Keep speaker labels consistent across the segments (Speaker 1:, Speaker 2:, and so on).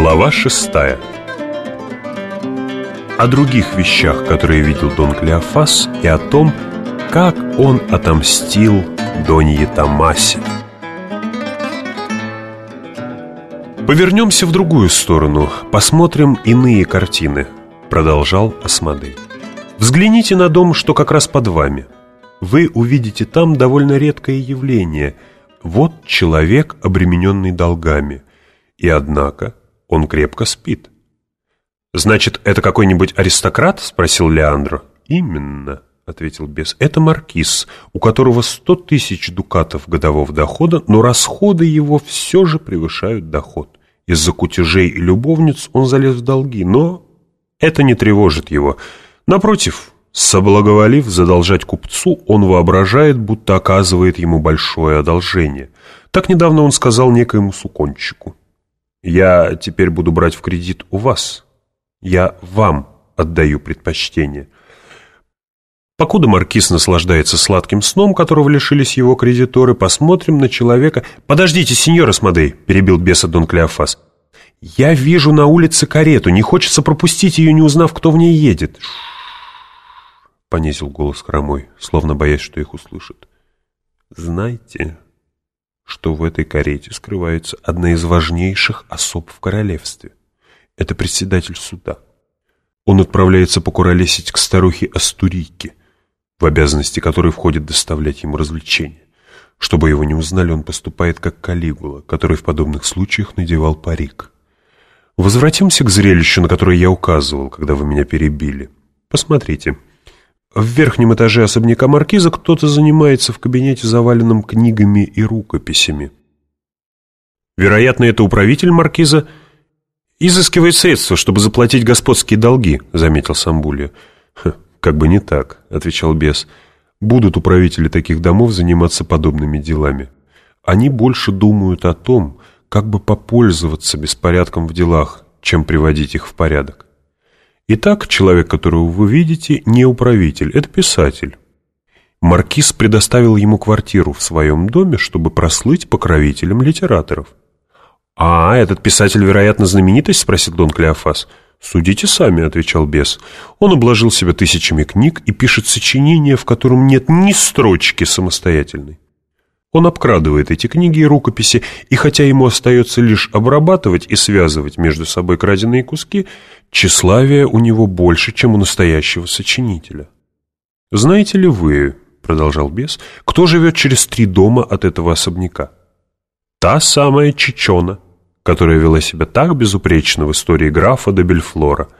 Speaker 1: Глава шестая О других вещах, которые видел Дон Клеофас, и о том, как он отомстил Донье Томасе. Повернемся в другую сторону, посмотрим иные картины, продолжал Асмодей. Взгляните на дом, что как раз под вами. Вы увидите там довольно редкое явление. Вот человек, обремененный долгами. И однако он крепко спит. «Значит, это какой-нибудь аристократ?» — спросил Леандро. «Именно», — ответил бес. «Это маркиз, у которого сто тысяч дукатов годового дохода, но расходы его все же превышают доход. Из-за кутежей и любовниц он залез в долги, но это не тревожит его. Напротив, соблаговолив задолжать купцу, он воображает, будто оказывает ему большое одолжение. Так недавно он сказал некоему сукончику. Я теперь буду брать в кредит у вас. Я вам отдаю предпочтение. Покуда маркиз наслаждается сладким сном, которого лишились его кредиторы, посмотрим на человека... «Подождите, сеньор Асмодей!» — перебил беса Дон Клеофас. «Я вижу на улице карету. Не хочется пропустить ее, не узнав, кто в ней едет». — понизил голос хромой, словно боясь, что их услышат. «Знаете, что в этой карете скрывается одна из важнейших особ в королевстве. Это председатель суда. Он отправляется покуролесить к старухе Астурийке, в обязанности которой входит доставлять ему развлечения. Чтобы его не узнали, он поступает как Калигула, который в подобных случаях надевал парик. Возвратимся к зрелищу, на которое я указывал, когда вы меня перебили. Посмотрите. В верхнем этаже особняка маркиза кто-то занимается в кабинете, заваленном книгами и рукописями. Вероятно, это управитель маркиза изыскивает средства, чтобы заплатить господские долги, заметил Самбулия. «Как бы не так», — отвечал бес. «Будут управители таких домов заниматься подобными делами. Они больше думают о том, как бы попользоваться беспорядком в делах, чем приводить их в порядок. Итак, человек, которого вы видите, не управитель, это писатель. Маркиз предоставил ему квартиру в своем доме, чтобы прослыть покровителем литераторов. «А, этот писатель, вероятно, знаменитость?» — спросил Дон Клеофас. «Судите сами», — отвечал бес. «Он обложил себя тысячами книг и пишет сочинение, в котором нет ни строчки самостоятельной. Он обкрадывает эти книги и рукописи, и хотя ему остается лишь обрабатывать и связывать между собой краденые куски, тщеславие у него больше, чем у настоящего сочинителя. «Знаете ли вы, — продолжал бес, — кто живет через три дома от этого особняка? Та самая Чичона, которая вела себя так безупречно в истории графа де Бельфлора —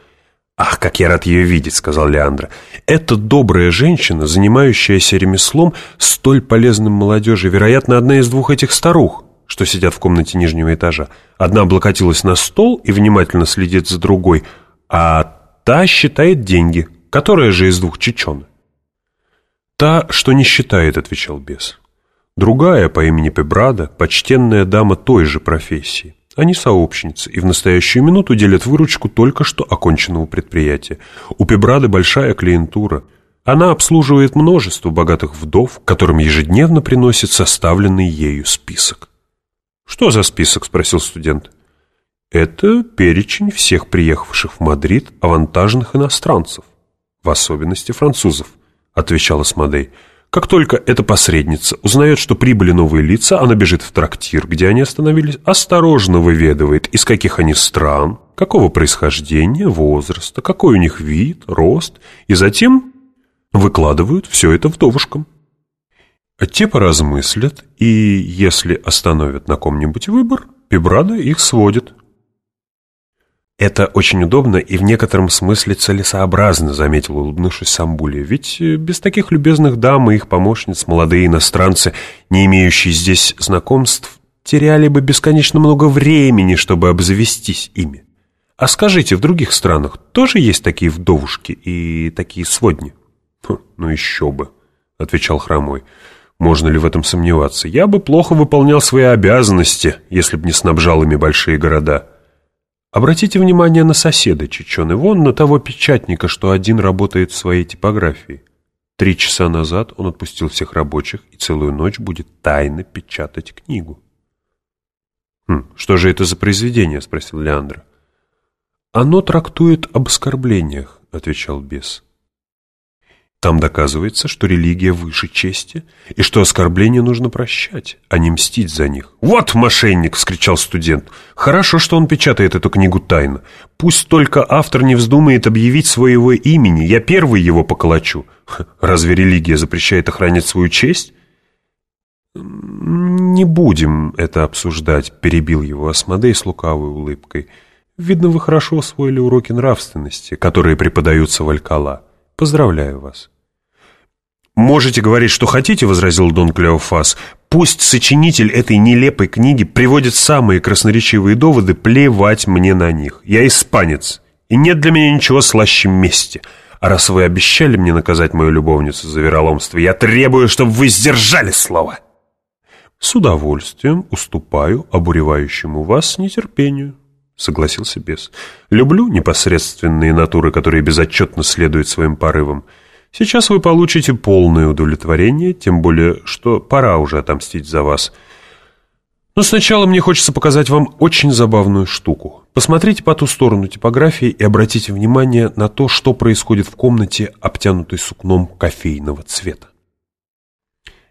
Speaker 1: «Ах, как я рад ее видеть», — сказал Леандра. «Это добрая женщина, занимающаяся ремеслом, столь полезным молодежи, вероятно, одна из двух этих старух, что сидят в комнате нижнего этажа. Одна облокотилась на стол и внимательно следит за другой, а та считает деньги, которая же из двух чечен». «Та, что не считает», — отвечал бес. Другая, по имени Пебрада, почтенная дама той же профессии. Они сообщницы и в настоящую минуту делят выручку только что оконченного предприятия. У Пебрады большая клиентура. Она обслуживает множество богатых вдов, которым ежедневно приносит составленный ею список. «Что за список?» – спросил студент. «Это перечень всех приехавших в Мадрид авантажных иностранцев, в особенности французов», – отвечал Асмодей. Как только эта посредница узнает, что прибыли новые лица, она бежит в трактир, где они остановились, осторожно выведывает, из каких они стран, какого происхождения, возраста, какой у них вид, рост, и затем выкладывает все это вдовушкам. А те поразмыслят, и если остановят на ком-нибудь выбор, Пибрада их сводит. «Это очень удобно и в некотором смысле целесообразно», — заметил, улыбнувшись Самбулия. «Ведь э, без таких любезных дам и их помощниц молодые иностранцы, не имеющие здесь знакомств, теряли бы бесконечно много времени, чтобы обзавестись ими. А скажите, в других странах тоже есть такие вдовушки и такие сводни?» хм, «Ну еще бы», — отвечал Хромой. «Можно ли в этом сомневаться? Я бы плохо выполнял свои обязанности, если бы не снабжал ими большие города». Обратите внимание на соседа Чечены, вон на того печатника, что один работает в своей типографии. Три часа назад он отпустил всех рабочих и целую ночь будет тайно печатать книгу. «Хм, что же это за произведение?» — спросил Леандра. «Оно трактует об оскорблениях», — отвечал бес. Там доказывается, что религия выше чести, и что оскорбления нужно прощать, а не мстить за них. «Вот мошенник!» — вскричал студент. «Хорошо, что он печатает эту книгу тайно. Пусть только автор не вздумает объявить своего имени, я первый его поколочу. Разве религия запрещает охранять свою честь?» «Не будем это обсуждать», — перебил его Асмодей с лукавой улыбкой. «Видно, вы хорошо усвоили уроки нравственности, которые преподаются в Алькала». Поздравляю вас. «Можете говорить, что хотите», — возразил Дон Клеофас. «Пусть сочинитель этой нелепой книги приводит самые красноречивые доводы, плевать мне на них. Я испанец, и нет для меня ничего слаще мести. А раз вы обещали мне наказать мою любовницу за вероломство, я требую, чтобы вы сдержали слово». «С удовольствием уступаю обуревающему вас нетерпению», согласился бес. «Люблю непосредственные натуры, которые безотчетно следуют своим порывам. Сейчас вы получите полное удовлетворение, тем более, что пора уже отомстить за вас. Но сначала мне хочется показать вам очень забавную штуку. Посмотрите по ту сторону типографии и обратите внимание на то, что происходит в комнате, обтянутой сукном кофейного цвета.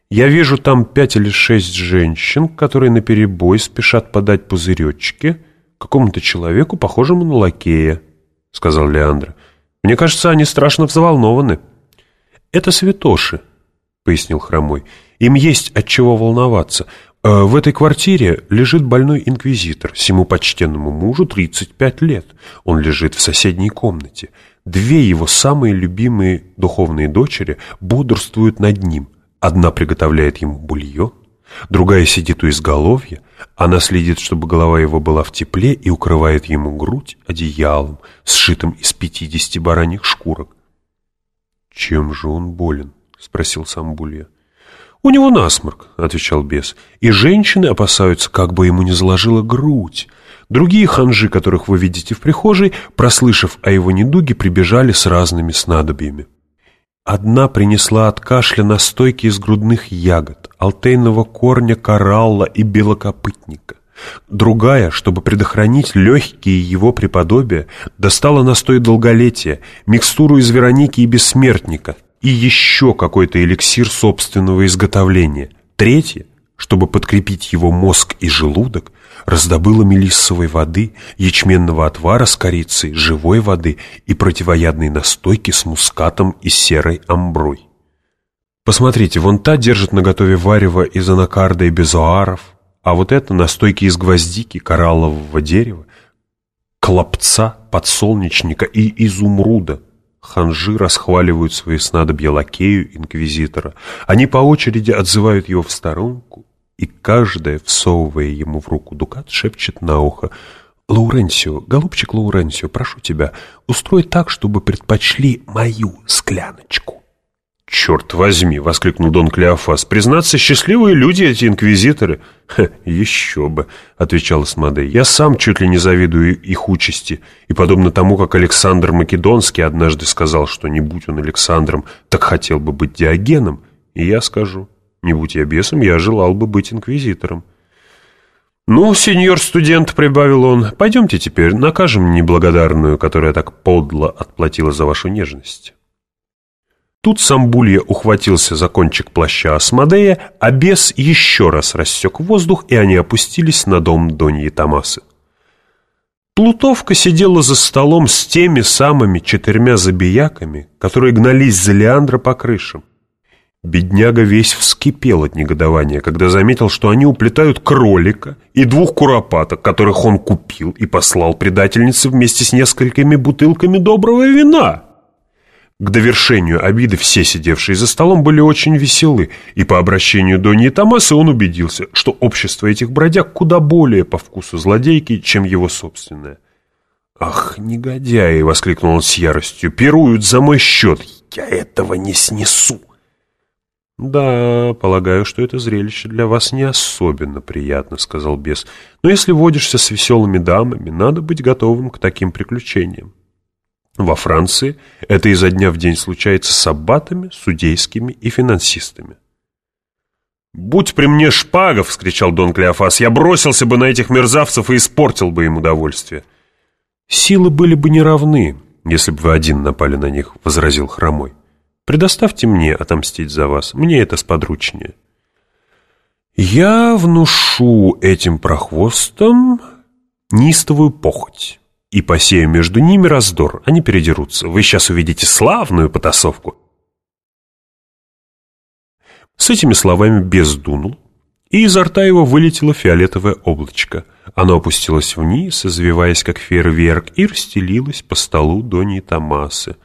Speaker 1: Я вижу там пять или шесть женщин, которые наперебой спешат подать пузыречки – какому-то человеку, похожему на лакея», — сказал Леандр. «Мне кажется, они страшно взволнованы». «Это святоши», — пояснил Хромой. «Им есть от чего волноваться. Э, в этой квартире лежит больной инквизитор. Всему почтенному мужу 35 лет. Он лежит в соседней комнате. Две его самые любимые духовные дочери бодрствуют над ним. Одна приготовляет ему бульон, Другая сидит у изголовья, она следит, чтобы голова его была в тепле и укрывает ему грудь одеялом, сшитым из пятидесяти бараньих шкурок. «Чем же он болен?» — спросил сам Булья. «У него насморк», — отвечал бес, — «и женщины опасаются, как бы ему не заложила грудь. Другие ханжи, которых вы видите в прихожей, прослышав о его недуге, прибежали с разными снадобьями. Одна принесла от кашля настойки из грудных ягод, алтейного корня коралла и белокопытника. Другая, чтобы предохранить легкие его преподобия, достала настой долголетия, микстуру из вероники и бессмертника и еще какой-то эликсир собственного изготовления. Третья, чтобы подкрепить его мозг и желудок, раздобыла мелиссовой воды, ячменного отвара с корицей, живой воды и противоядной настойки с мускатом и серой амброй. Посмотрите, вон та держит наготове варево из анакарда и безоаров, а вот это настойки из гвоздики, кораллового дерева, клопца, подсолнечника и изумруда. Ханжи расхваливают свои снадобья лакею инквизитора. Они по очереди отзывают его в сторонку, и каждая, всовывая ему в руку дукат, шепчет на ухо «Лауренсио, голубчик Лауренсио, прошу тебя, устрой так, чтобы предпочли мою скляночку». «Черт возьми!» — воскликнул Дон Клеофас. «Признаться, счастливые люди эти инквизиторы!» Ха, «Еще бы!» — отвечал Асмодей. «Я сам чуть ли не завидую их участи, и подобно тому, как Александр Македонский однажды сказал, что не будь он Александром, так хотел бы быть Диогеном, и я скажу, не будь я бесом, я желал бы быть инквизитором». «Ну, сеньор студент», — прибавил он, — «пойдемте теперь, накажем неблагодарную, которая так подло отплатила за вашу нежность». Тут Самбулья ухватился за кончик плаща Асмодея, а бес еще раз рассек воздух, и они опустились на дом Доньи Томасы. Плутовка сидела за столом с теми самыми четырьмя забияками, которые гнались за Леандра по крышам. Бедняга весь вскипел от негодования, когда заметил, что они уплетают кролика и двух куропаток, которых он купил и послал предательнице вместе с несколькими бутылками доброго вина. К довершению обиды все сидевшие за столом были очень веселы, и по обращению Доньи Томасы он убедился, что общество этих бродяг куда более по вкусу злодейки, чем его собственное. «Ах, негодяи!» — воскликнул он с яростью. «Пируют за мой счет! Я этого не снесу!» «Да, полагаю, что это зрелище для вас не особенно приятно», — сказал бес. «Но если водишься с веселыми дамами, надо быть готовым к таким приключениям. Во Франции это изо дня в день случается с аббатами, судейскими и финансистами. «Будь при мне шпага!» — вскричал Дон Клеофас. «Я бросился бы на этих мерзавцев и испортил бы им удовольствие». «Силы были бы неравны, если бы вы один напали на них», — возразил Хромой. «Предоставьте мне отомстить за вас, мне это сподручнее». «Я внушу этим прохвостам неистовую похоть и посею между ними раздор. Они передерутся. Вы сейчас увидите славную потасовку». С этими словами бес дунул, и изо рта его вылетело фиолетовое облачко. Оно опустилось вниз, извиваясь как фейерверк, и расстелилось по столу Дони Томасы.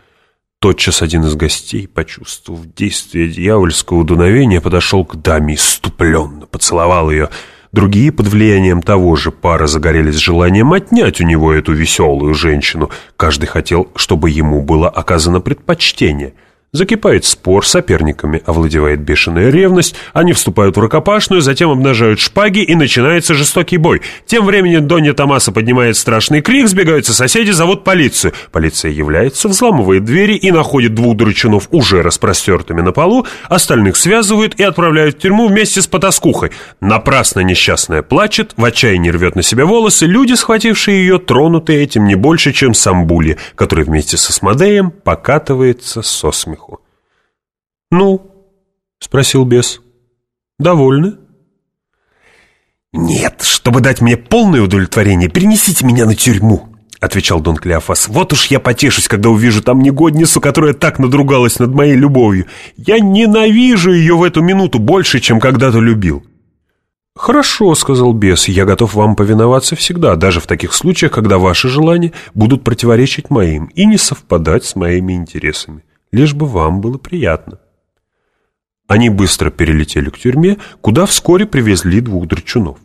Speaker 1: Тотчас один из гостей, почувствовав действие дьявольского дуновения, подошел к даме иступленно, поцеловал ее. Другие под влиянием того же пара загорелись желанием отнять у него эту веселую женщину. Каждый хотел, чтобы ему было оказано предпочтение — Закипает спор, соперниками овладевает бешеная ревность, они вступают в рукопашную, затем обнажают шпаги и начинается жестокий бой. Тем временем Донья Томаса поднимает страшный крик, сбегаются соседи, зовут полицию. Полиция является, взламывает двери и находит двух дурачунов уже распростертыми на полу, остальных связывают и отправляют в тюрьму вместе с потаскухой. Напрасно несчастная плачет, в отчаянии рвет на себя волосы, люди, схватившие ее, тронуты этим не больше, чем Самбули, который вместе со Смодеем покатывается со смеху. «Ну?» — спросил бес. «Довольны?»
Speaker 2: «Нет, чтобы дать мне полное удовлетворение, перенесите меня на тюрьму», — отвечал Дон Клеофас. «Вот уж я потешусь, когда увижу там негодницу, которая так надругалась над моей любовью. Я ненавижу ее в эту минуту больше, чем когда-то любил».
Speaker 1: «Хорошо», — сказал бес, — «я готов вам повиноваться всегда, даже в таких случаях, когда ваши желания будут противоречить моим и не совпадать с моими интересами, лишь бы вам было приятно». Они быстро перелетели к тюрьме, куда вскоре привезли двух драчунов.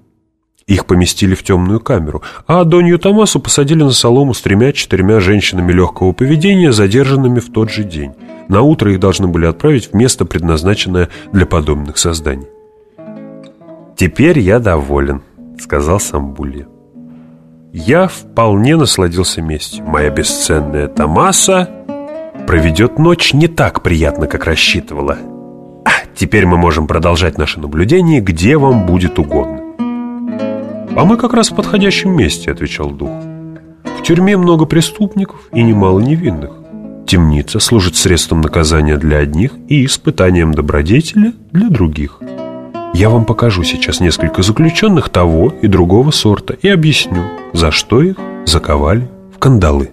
Speaker 1: Их поместили в темную камеру, а Донью Томасу посадили на солому с тремя-четырьмя женщинами легкого поведения, задержанными в тот же день. На утро их должны были отправить в место, предназначенное для подобных созданий.
Speaker 2: «Теперь я доволен», — сказал Самбулья. «Я вполне насладился местью. Моя бесценная Томаса проведет ночь не так приятно, как рассчитывала». Теперь мы можем продолжать наше наблюдение, где вам будет угодно.
Speaker 1: «А мы как раз в подходящем месте», — отвечал дух. «В тюрьме много преступников и немало невинных. Темница служит средством наказания для одних и испытанием добродетеля для других. Я вам покажу сейчас несколько заключенных того и другого сорта и объясню, за что их заковали в кандалы».